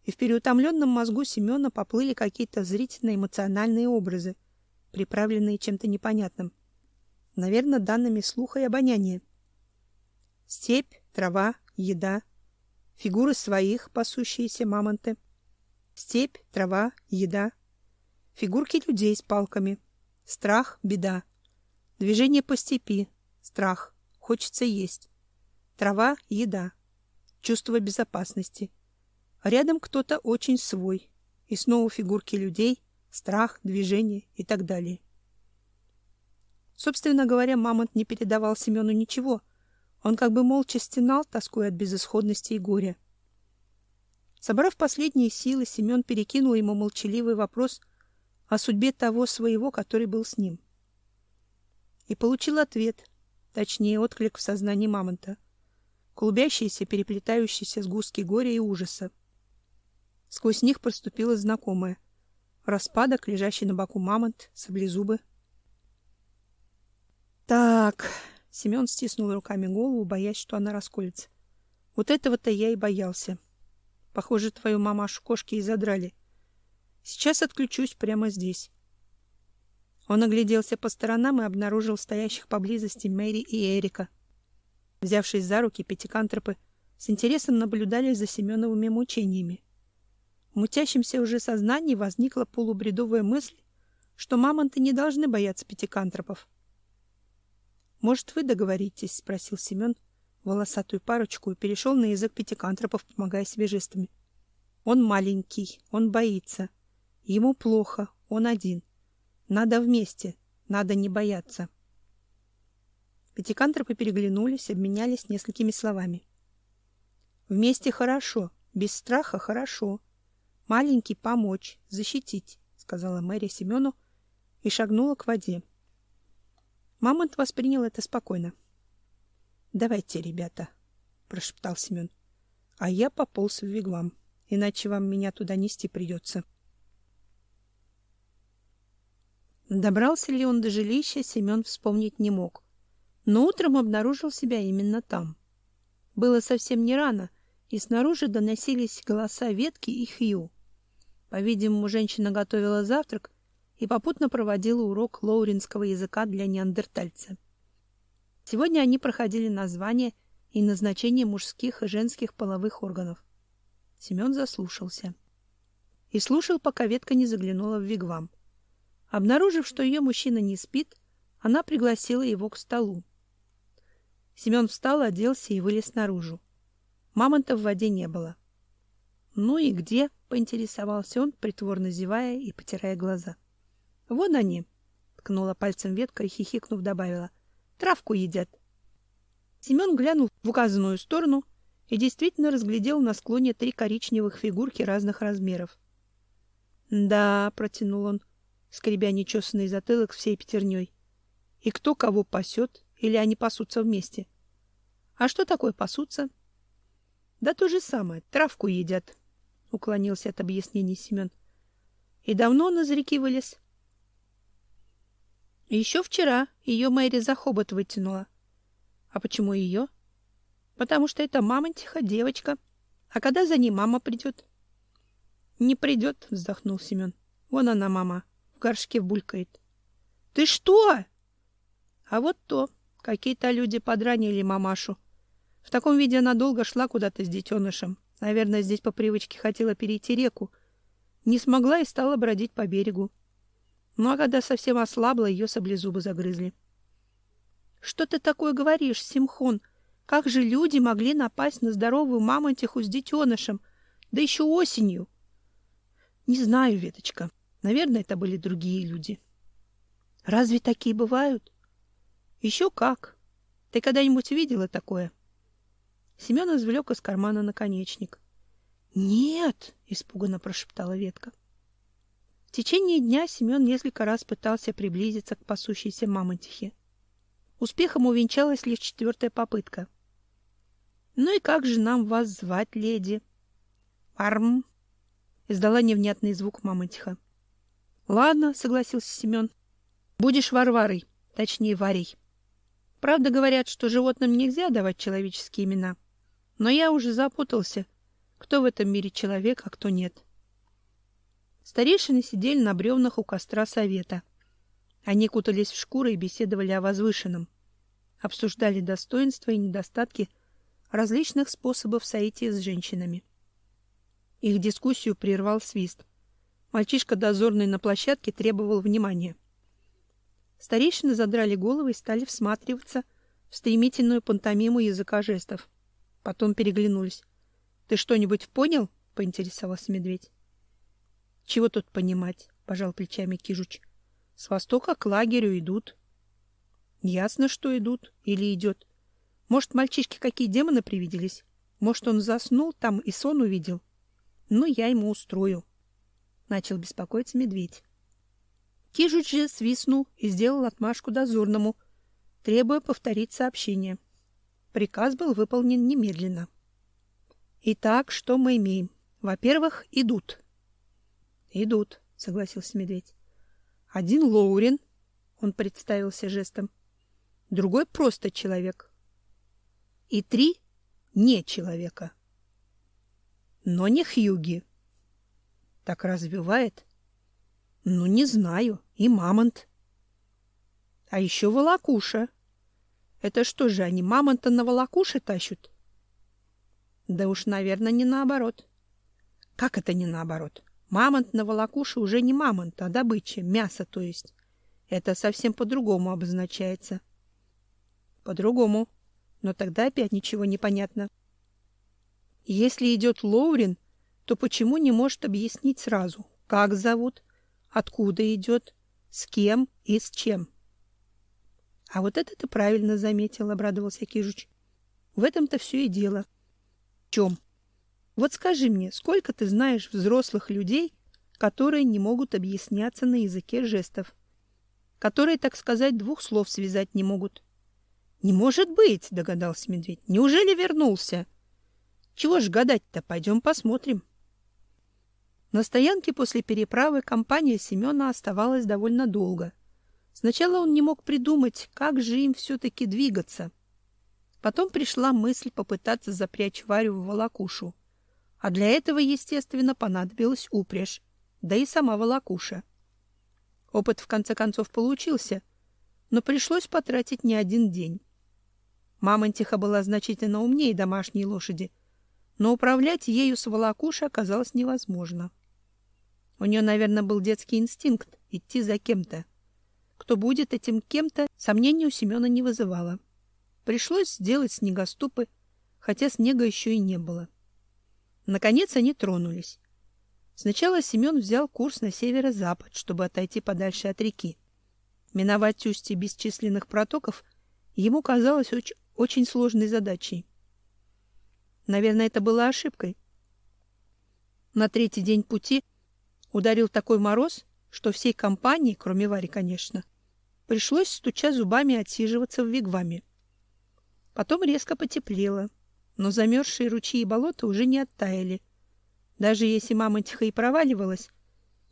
и в переутомленном мозгу Семена поплыли какие-то зрительно-эмоциональные образы, приправленные чем-то непонятным. Наверное, данными слуха и обоняния. Степь, трава, еда, фигуры своих, пасущиеся мамонты. Степь, трава, еда, Фигурки людей с палками. Страх — беда. Движение по степи. Страх. Хочется есть. Трава — еда. Чувство безопасности. рядом кто-то очень свой. И снова фигурки людей, страх, движение и так далее. Собственно говоря, мамонт не передавал Семену ничего. Он как бы молча стенал, тоскуя от безысходности и горя. Собрав последние силы, Семен перекинул ему молчаливый вопрос о судьбе того своего, который был с ним. И получил ответ, точнее отклик в сознании мамонта, клубящиеся, переплетающиеся сгустки горя и ужаса. Сквозь них проступило знакомое: распадок, лежащий на боку мамонт, саблезубы. Так, Семен стиснул руками голову, боясь, что она расколется. Вот этого-то я и боялся. Похоже, твою мамашу кошки и задрали. Сейчас отключусь прямо здесь. Он огляделся по сторонам и обнаружил стоящих поблизости Мэри и Эрика. Взявшись за руки, пятикантропы с интересом наблюдали за Семеновыми мучениями. В мутящемся уже сознании возникла полубредовая мысль, что мамонты не должны бояться пятикантропов. Может, вы договоритесь, спросил Семен волосатую парочку и перешел на язык пятикантропов, помогая себе жестами. Он маленький, он боится. Ему плохо, он один. Надо вместе. Надо не бояться. Пятикантропы переглянулись, обменялись несколькими словами. Вместе хорошо, без страха хорошо. Маленький помочь, защитить, сказала Мэри Семену и шагнула к воде. Мамонт воспринял это спокойно. Давайте, ребята, прошептал Семен. А я пополз в вигвам, иначе вам меня туда нести придется. Добрался ли он до жилища, Семен вспомнить не мог. Но утром обнаружил себя именно там. Было совсем не рано, и снаружи доносились голоса Ветки и Хью. По-видимому, женщина готовила завтрак и попутно проводила урок лоуринского языка для неандертальца. Сегодня они проходили название и назначение мужских и женских половых органов. Семен заслушался. И слушал, пока ветка не заглянула в вигвам. Обнаружив, что ее мужчина не спит, она пригласила его к столу. Семен встал, оделся и вылез наружу. Мамонта в воде не было. «Ну и где?» — поинтересовался он, притворно зевая и потирая глаза. «Вон они!» — ткнула пальцем ветка и, хихикнув, добавила. «Травку едят!» Семен глянул в указанную сторону и действительно разглядел на склоне три коричневых фигурки разных размеров. «Да», — протянул он, скребя нечесанный затылок всей пятерней. И кто кого пасет, или они пасутся вместе? А что такое пасутся? Да то же самое, травку едят, уклонился от объяснений Семен. И давно он из реки вылез? Еще вчера ее Мэри за хобот вытянула. А почему ее? Потому что это мамонтиха, девочка. А когда за ней мама придет? Не придет, вздохнул Семен. Вон она, мама горшке булькает. Ты что? А вот то. Какие-то люди подранили мамашу. В таком виде она долго шла куда-то с детенышем. Наверное, здесь по привычке хотела перейти реку. Не смогла и стала бродить по берегу. Ну а когда совсем ослабла, ее саблезубы загрызли. Что ты такое говоришь, Симхон? Как же люди могли напасть на здоровую мамонтиху с детенышем, да еще осенью? Не знаю, Веточка. Наверное, это были другие люди. Разве такие бывают? Еще как. Ты когда-нибудь видела такое? Семен извлек из кармана наконечник. Нет, испуганно прошептала ветка. В течение дня Семен несколько раз пытался приблизиться к пасущейся мамонтихе. Успехом увенчалась лишь четвертая попытка. Ну и как же нам вас звать, леди? Арм, издала невнятный звук мамонтиха. Ладно, согласился Семен. Будешь Варварой, точнее Варей. Правда, говорят, что животным нельзя давать человеческие имена. Но я уже запутался, кто в этом мире человек, а кто нет. Старейшины сидели на бревнах у костра совета. Они кутались в шкуры и беседовали о возвышенном. Обсуждали достоинства и недостатки различных способов соития с женщинами. Их дискуссию прервал свист. Мальчишка дозорный на площадке требовал внимания. Старейшины задрали головы и стали всматриваться в стремительную пантомиму языка жестов. Потом переглянулись. Ты что-нибудь понял? поинтересовался медведь. Чего тут понимать? пожал плечами Кижуч. С востока к лагерю идут. Ясно, что идут или идет. Может, мальчишке какие демоны привиделись? Может, он заснул там и сон увидел? Ну, я ему устрою начал беспокоиться медведь. Кижуч же свистнул и сделал отмашку дозорному, требуя повторить сообщение. Приказ был выполнен немедленно. Итак, что мы имеем? Во-первых, идут. Идут, согласился медведь. Один Лоурин, он представился жестом. Другой просто человек. И три не человека. Но не Хьюги. Так развивает? Ну, не знаю. И мамонт. А еще волокуша. Это что же, они мамонта на волокуше тащут? Да уж, наверное, не наоборот. Как это не наоборот? Мамонт на волокуше уже не мамонт, а добыча, мясо, то есть. Это совсем по-другому обозначается. По-другому. Но тогда опять ничего не понятно. Если идет Лоурин, то почему не может объяснить сразу, как зовут, откуда идет, с кем и с чем? А вот это ты правильно заметил, обрадовался Кижуч. В этом-то все и дело. В чем? Вот скажи мне, сколько ты знаешь взрослых людей, которые не могут объясняться на языке жестов, которые, так сказать, двух слов связать не могут? Не может быть, догадался медведь. Неужели вернулся? Чего ж гадать-то? Пойдем посмотрим. На стоянке после переправы компания Семена оставалась довольно долго. Сначала он не мог придумать, как же им все-таки двигаться. Потом пришла мысль попытаться запрячь Варю в волокушу. А для этого, естественно, понадобилась упряжь, да и сама волокуша. Опыт в конце концов получился, но пришлось потратить не один день. Мамонтиха была значительно умнее домашней лошади, но управлять ею с волокуши оказалось невозможно. У нее, наверное, был детский инстинкт идти за кем-то. Кто будет этим кем-то, сомнений у Семена не вызывало. Пришлось сделать снегоступы, хотя снега еще и не было. Наконец они тронулись. Сначала Семен взял курс на северо-запад, чтобы отойти подальше от реки. Миновать устье бесчисленных протоков ему казалось очень, очень сложной задачей. Наверное, это было ошибкой. На третий день пути ударил такой мороз, что всей компании, кроме Вари, конечно, пришлось, стуча зубами, отсиживаться в вигваме. Потом резко потеплело, но замерзшие ручьи и болота уже не оттаяли. Даже если мама тихо и проваливалась,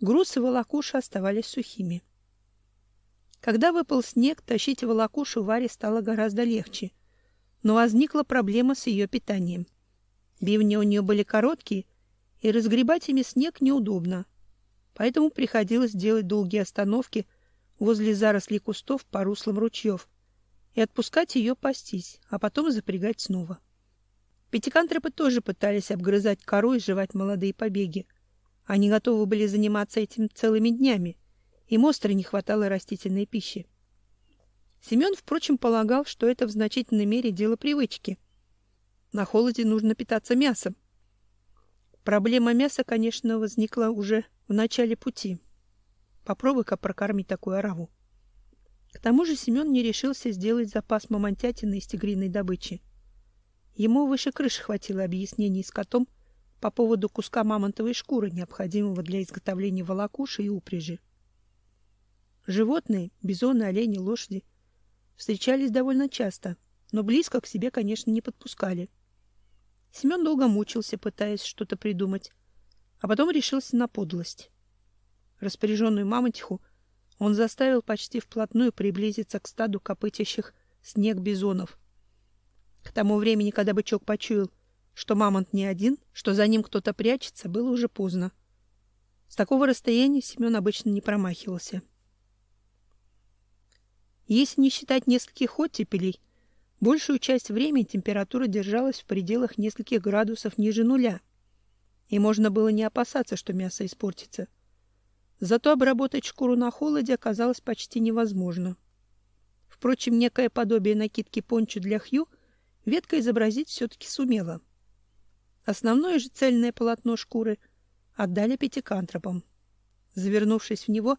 груз и волокуша оставались сухими. Когда выпал снег, тащить волокушу Варе стало гораздо легче, но возникла проблема с ее питанием. Бивни у нее были короткие, и разгребать ими снег неудобно, поэтому приходилось делать долгие остановки возле зарослей кустов по руслам ручьев и отпускать ее пастись, а потом запрягать снова. Пятикантропы тоже пытались обгрызать кору и жевать молодые побеги. Они готовы были заниматься этим целыми днями, им остро не хватало растительной пищи. Семен, впрочем, полагал, что это в значительной мере дело привычки. На холоде нужно питаться мясом. Проблема мяса, конечно, возникла уже в начале пути. Попробуй-ка прокормить такую ораву. К тому же Семен не решился сделать запас мамонтятины из тигриной добычи. Ему выше крыши хватило объяснений с котом по поводу куска мамонтовой шкуры, необходимого для изготовления волокуши и упряжи. Животные, бизоны, олени, лошади — встречались довольно часто, но близко к себе, конечно, не подпускали. Семен долго мучился, пытаясь что-то придумать, а потом решился на подлость. Распоряженную мамонтиху он заставил почти вплотную приблизиться к стаду копытящих снег бизонов. К тому времени, когда бычок почуял, что мамонт не один, что за ним кто-то прячется, было уже поздно. С такого расстояния Семен обычно не промахивался. Если не считать нескольких оттепелей, большую часть времени температура держалась в пределах нескольких градусов ниже нуля, и можно было не опасаться, что мясо испортится. Зато обработать шкуру на холоде оказалось почти невозможно. Впрочем, некое подобие накидки пончо для Хью ветка изобразить все-таки сумела. Основное же цельное полотно шкуры отдали пятикантропам. Завернувшись в него,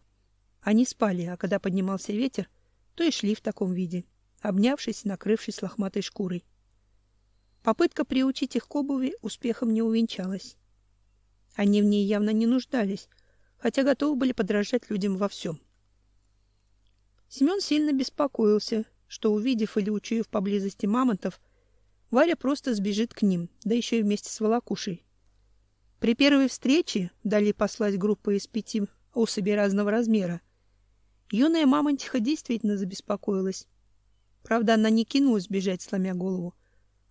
они спали, а когда поднимался ветер, то и шли в таком виде, обнявшись и накрывшись лохматой шкурой. Попытка приучить их к обуви успехом не увенчалась. Они в ней явно не нуждались, хотя готовы были подражать людям во всем. Семен сильно беспокоился, что, увидев или учуяв поблизости мамонтов, Варя просто сбежит к ним, да еще и вместе с волокушей. При первой встрече дали послать группы из пяти особей разного размера, Юная мамонтиха действительно забеспокоилась. Правда, она не кинулась бежать, сломя голову,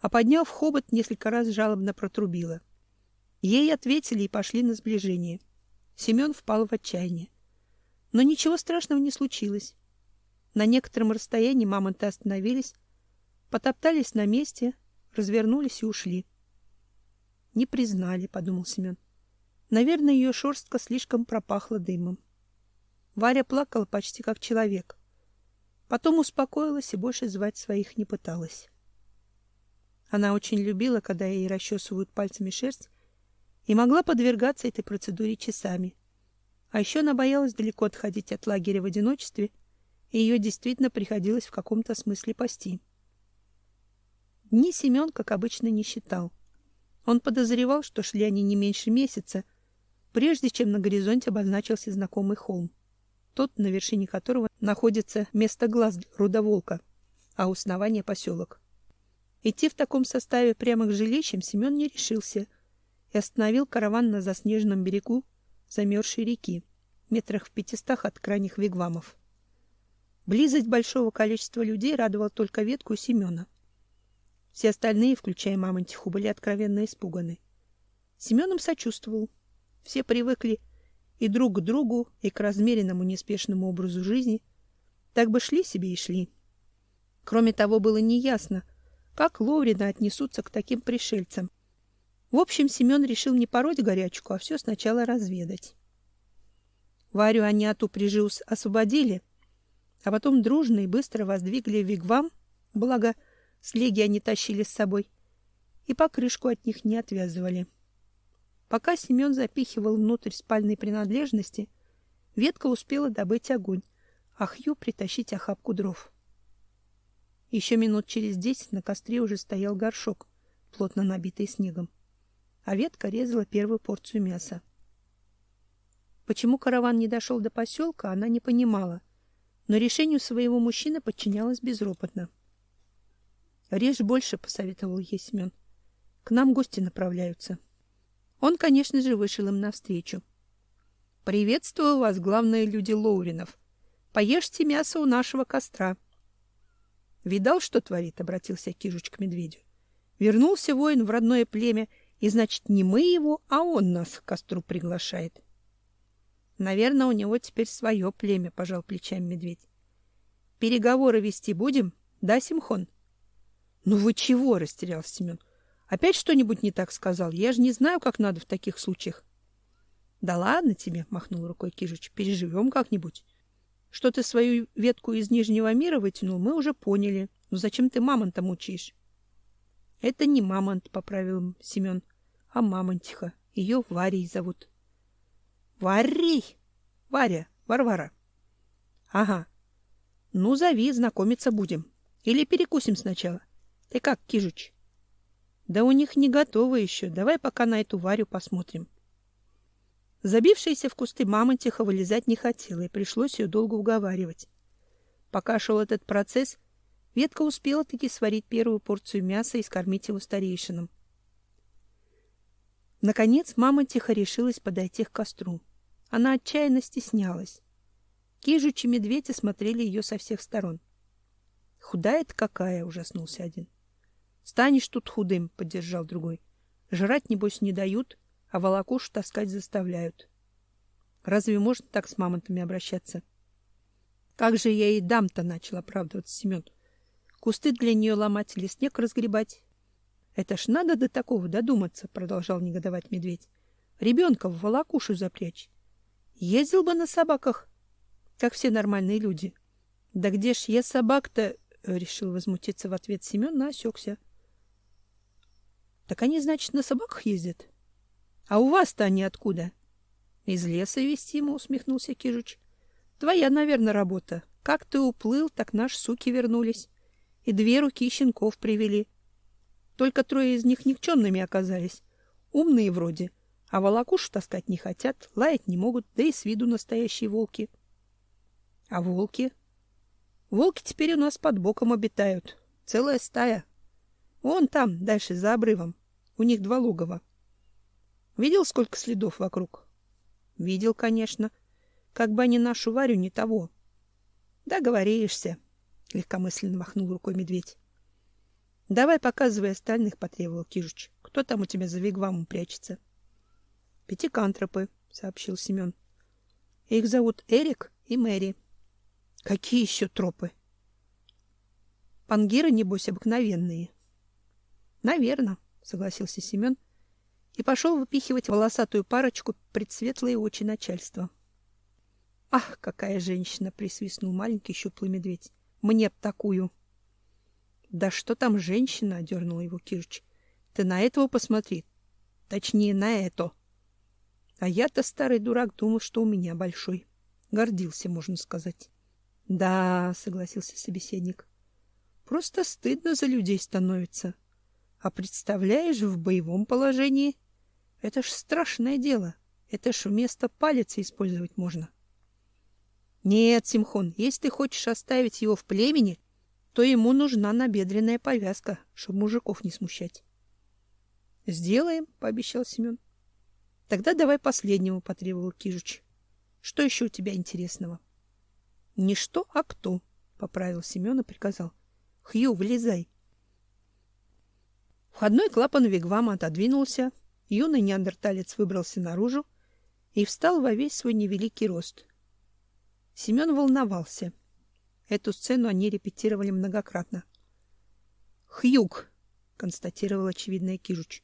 а, подняв хобот, несколько раз жалобно протрубила. Ей ответили и пошли на сближение. Семен впал в отчаяние. Но ничего страшного не случилось. На некотором расстоянии мамонты остановились, потоптались на месте, развернулись и ушли. Не признали, подумал Семен. Наверное, ее шерстка слишком пропахла дымом. Варя плакала почти как человек. Потом успокоилась и больше звать своих не пыталась. Она очень любила, когда ей расчесывают пальцами шерсть, и могла подвергаться этой процедуре часами. А еще она боялась далеко отходить от лагеря в одиночестве и ее действительно приходилось в каком-то смысле пасти. Дни Семен, как обычно, не считал. Он подозревал, что шли они не меньше месяца, прежде чем на горизонте обозначился знакомый холм, тот, на вершине которого находится место глаз рудоволка, а у основания поселок. Идти в таком составе прямо к жилищам Семен не решился и остановил караван на заснеженном берегу замерзшей реки, метрах в пятистах от крайних вигвамов. Близость большого количества людей радовала только ветку и Семена. Все остальные, включая мамонтиху, были откровенно испуганы. Семен им сочувствовал. Все привыкли и друг к другу, и к размеренному неспешному образу жизни. Так бы шли себе и шли. Кроме того, было неясно, как Ловрина отнесутся к таким пришельцам. В общем, Семен решил не пороть горячку, а все сначала разведать. Варю они от упряжи освободили, а потом дружно и быстро воздвигли вигвам, благо слеги они тащили с собой, и покрышку от них не отвязывали. Пока Семен запихивал внутрь спальной принадлежности, ветка успела добыть огонь, а Хью притащить охапку дров. Еще минут через десять на костре уже стоял горшок, плотно набитый снегом, а ветка резала первую порцию мяса. Почему караван не дошел до поселка, она не понимала, но решению своего мужчины подчинялась безропотно. «Режь больше», — посоветовал ей Семен. «К нам гости направляются». Он, конечно же, вышел им навстречу. «Приветствую вас, главные люди Лоуринов. Поешьте мясо у нашего костра». «Видал, что творит?» — обратился Кижуч к медведю. «Вернулся воин в родное племя, и, значит, не мы его, а он нас к костру приглашает». Наверное, у него теперь свое племя, пожал плечами медведь. Переговоры вести будем? Да, Симхон? Ну вы чего, растерялся Семен. Опять что-нибудь не так сказал? Я же не знаю, как надо в таких случаях. Да ладно тебе, махнул рукой Кижич. Переживем как-нибудь. Что ты свою ветку из Нижнего мира вытянул, мы уже поняли. Но зачем ты мамонта мучаешь? Это не мамонт, поправил Семен, а мамонтиха. Ее Варей зовут. Варри! Варя, Варвара. Ага. Ну, зови, знакомиться будем. Или перекусим сначала. Ты как, Кижуч? Да у них не готово еще. Давай пока на эту Варю посмотрим. Забившаяся в кусты мамонтиха вылезать не хотела, и пришлось ее долго уговаривать. Пока шел этот процесс, ветка успела таки сварить первую порцию мяса и скормить его старейшинам. Наконец мамонтиха решилась подойти к костру. Она отчаянно стеснялась. Кижуч и медведь смотрели ее со всех сторон. Худая-то какая, ужаснулся один. Станешь тут худым, поддержал другой. Жрать небось не дают, а волокушу таскать заставляют. Разве можно так с мамонтами обращаться? Как же я ей дам-то, начал оправдываться Семен. Кусты для нее ломать или снег разгребать? Это ж надо до такого додуматься, продолжал негодовать медведь. Ребенка в волокушу запрячь. Ездил бы на собаках, как все нормальные люди. Да где ж я собак-то, решил возмутиться в ответ Семен, но осекся. Так они, значит, на собаках ездят. А у вас-то они откуда? Из леса вестимо, усмехнулся Кижуч. Твоя, наверное, работа. Как ты уплыл, так наши суки вернулись. И две руки щенков привели. Только трое из них никчемными оказались. Умные вроде. А волокушу таскать не хотят, лаять не могут, да и с виду настоящие волки. А волки? Волки теперь у нас под боком обитают. Целая стая. Вон там, дальше, за обрывом. У них два логова. Видел, сколько следов вокруг? Видел, конечно. Как бы они нашу Варю не того. Да говоришься, легкомысленно махнул рукой медведь. Давай показывай остальных, потребовал Кижуч. Кто там у тебя за вигвамом прячется? — Пятикантропы, сообщил Семен. Их зовут Эрик и Мэри. Какие еще тропы? Пангиры, небось, обыкновенные. Наверно, согласился Семен и пошел выпихивать волосатую парочку пред светлые очи начальства. Ах, какая женщина, присвистнул маленький щуплый медведь. Мне б такую. Да что там женщина, одернула его Кирч. Ты на этого посмотри. Точнее, на это. А я-то, старый дурак, думал, что у меня большой. Гордился, можно сказать. Да, согласился собеседник. Просто стыдно за людей становится. А представляешь, в боевом положении это ж страшное дело. Это ж вместо палец использовать можно. Нет, Симхон, если ты хочешь оставить его в племени, то ему нужна набедренная повязка, чтобы мужиков не смущать. Сделаем, пообещал Семен. Тогда давай последнему, потребовал Кижуч. Что еще у тебя интересного? Не что, а кто, поправил Семен и приказал. Хью, влезай. Входной клапан вигвама отодвинулся, юный неандерталец выбрался наружу и встал во весь свой невеликий рост. Семен волновался. Эту сцену они репетировали многократно. «Хьюг», — констатировал очевидный Кижуч.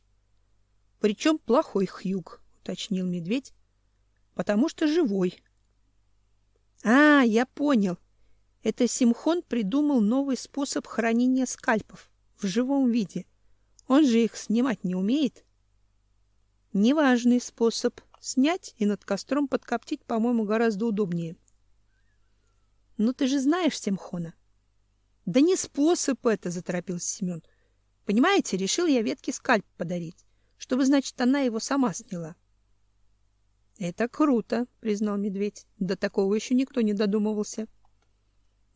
«Причем плохой Хьюг», — уточнил медведь, — «потому что живой». «А, я понял. Это Симхон придумал новый способ хранения скальпов в живом виде. Он же их снимать не умеет». «Неважный способ. Снять и над костром подкоптить, по-моему, гораздо удобнее». Ну ты же знаешь Семхона. Да не способ это, заторопился Семен. Понимаете, решил я ветке скальп подарить, чтобы, значит, она его сама сняла. Это круто, признал медведь. До такого еще никто не додумывался.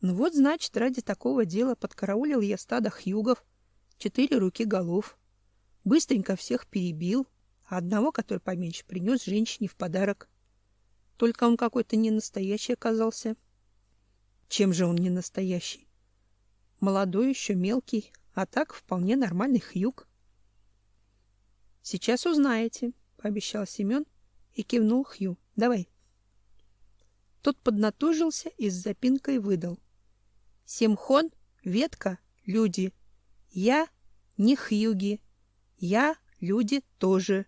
Ну вот, значит, ради такого дела подкараулил я стадо хьюгов, четыре руки голов. Быстренько всех перебил, а одного, который поменьше, принес женщине в подарок. Только он какой-то не настоящий оказался. — чем же он не настоящий? Молодой еще, мелкий, а так вполне нормальный хьюк. Сейчас узнаете, пообещал Семен и кивнул Хью. Давай. Тот поднатужился и с запинкой выдал: Симхон, ветка, люди. Я не Хьюги. Я люди тоже.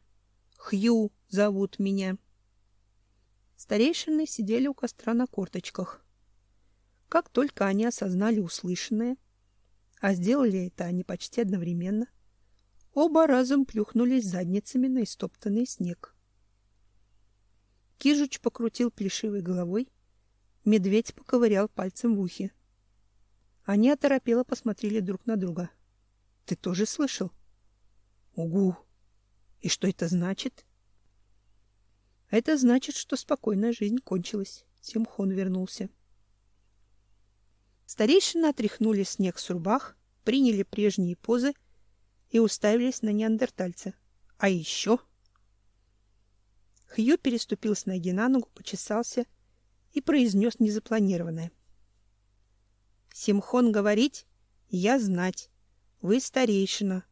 Хью зовут меня. Старейшины сидели у костра на корточках. Как только они осознали услышанное, а сделали это они почти одновременно, оба разом плюхнулись задницами на истоптанный снег. Кижуч покрутил плешивой головой, медведь поковырял пальцем в ухе. Они оторопело посмотрели друг на друга. — Ты тоже слышал? — Угу. И что это значит? — Это значит, что спокойная жизнь кончилась. Симхон вернулся. — Старейшины отряхнули снег с рубах, приняли прежние позы и уставились на неандертальца. А еще... Хью переступил с ноги на ногу, почесался и произнес незапланированное. Симхон говорить, я знать. Вы старейшина.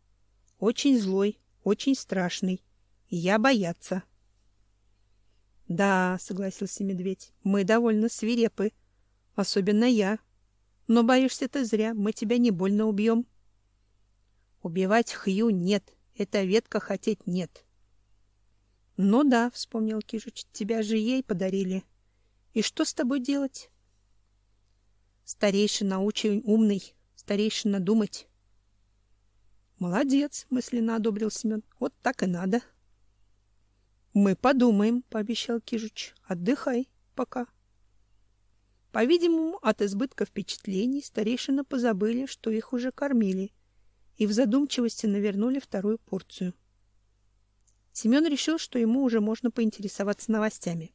Очень злой, очень страшный. Я бояться. Да, согласился медведь, мы довольно свирепы. Особенно я. Но боишься ты зря, мы тебя не больно убьем. Убивать Хью нет, эта ветка хотеть нет. Ну да, вспомнил Кижич, тебя же ей подарили. И что с тобой делать? Старейшина очень умный, старейшина думать. Молодец, мысленно одобрил Семен. Вот так и надо. Мы подумаем, пообещал Кижич. Отдыхай пока. По-видимому, от избытка впечатлений старейшины позабыли, что их уже кормили, и в задумчивости навернули вторую порцию. Семен решил, что ему уже можно поинтересоваться новостями.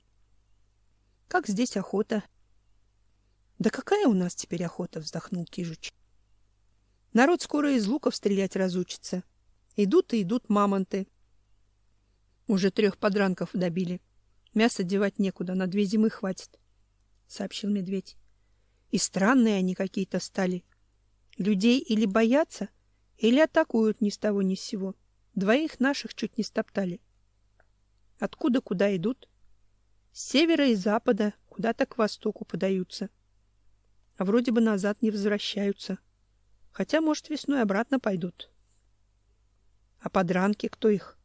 Как здесь охота? Да какая у нас теперь охота, вздохнул Кижуч. Народ скоро из луков стрелять разучится. Идут и идут мамонты. Уже трех подранков добили. Мясо девать некуда, на две зимы хватит. — сообщил медведь. И странные они какие-то стали. Людей или боятся, или атакуют ни с того ни с сего. Двоих наших чуть не стоптали. Откуда куда идут? С севера и запада, куда-то к востоку подаются. А вроде бы назад не возвращаются. Хотя, может, весной обратно пойдут. А подранки кто их?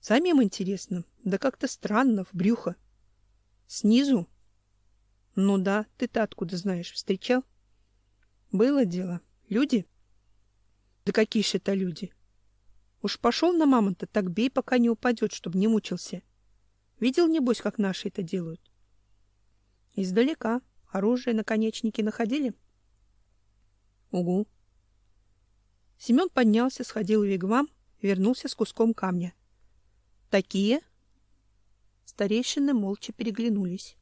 Самим интересно, да как-то странно, в брюхо. Снизу ну да, ты-то откуда знаешь? Встречал? Было дело. Люди? Да какие же это люди? Уж пошел на мамонта, так бей, пока не упадет, чтобы не мучился. Видел, небось, как наши это делают? Издалека. Оружие, наконечники находили? Угу. Семен поднялся, сходил в вигвам, вернулся с куском камня. Такие? Старейшины молча переглянулись.